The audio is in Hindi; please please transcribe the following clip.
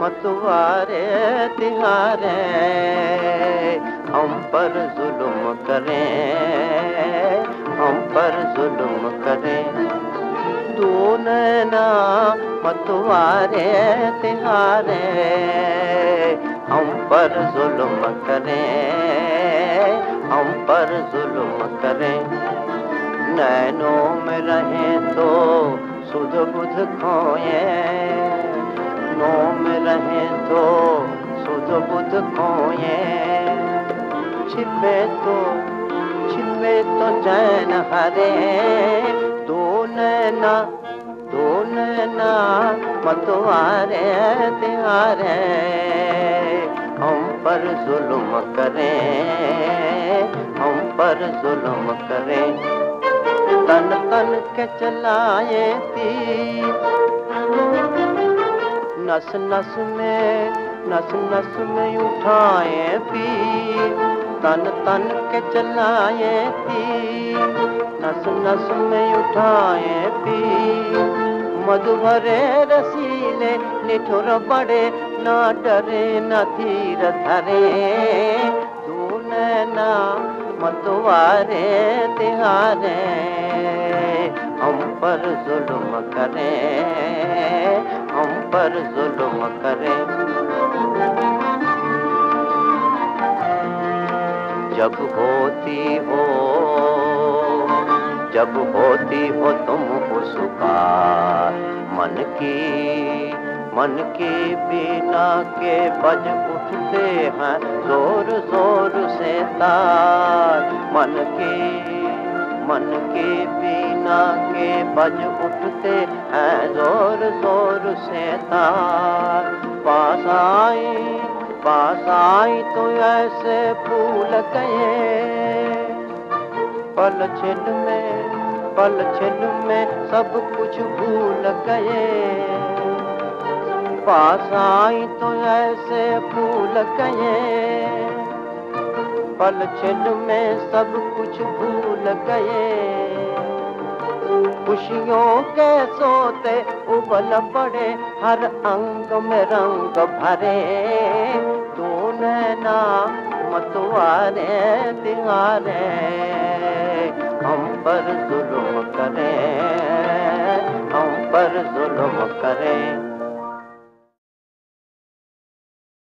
मतवारे तिहारे, हम पर जुल्म करें, हम पर जुल्म करें। तू नैना मतवारे, तिहारे, हम पर जुल्म करें, हम पर जुल्म करें। नैनों में रहें तो सुध बुध खोए बुध खोए। छिपे तो छिपे तो चैन हरे। दो नैना दो नैना मतवारे तिहारे हम पर जुल्म करें, हम पर जुल्म करें। तन तन के चलाए तीर। नस नस में नस नस में उठाए पी तन तन के चलाए तीर नस नस में उठाए पीर मधुभरे रसीले, निठुर बड़े ना डरे, न धीर धरे। तू नैना मतवारे तिहारे, हम पर जुल्म करें। पर जुल्म करें। जब होती हो, जब होती हो तुम उसका, मन की, मन के बिना के बज उठते हैं, ज़ोर ज़ोर से तार। मन के मन के बिना के बज उठते हैं, ज़ोर ज़ोर ज़ोर से तार। पास आई पास आई तो ऐसे भूल गए पल छिन में, पल छिन में सब कुछ भूल गए। पास आई तो ऐसे भूल गए पल छिन में सब कुछ भूल गए। खुशियों के सोते उबल पड़े, हर अंग में रंग भरे। तू नैना मतवारे दिंगारे हम पर जुलम करें, हम पर जुलम करें।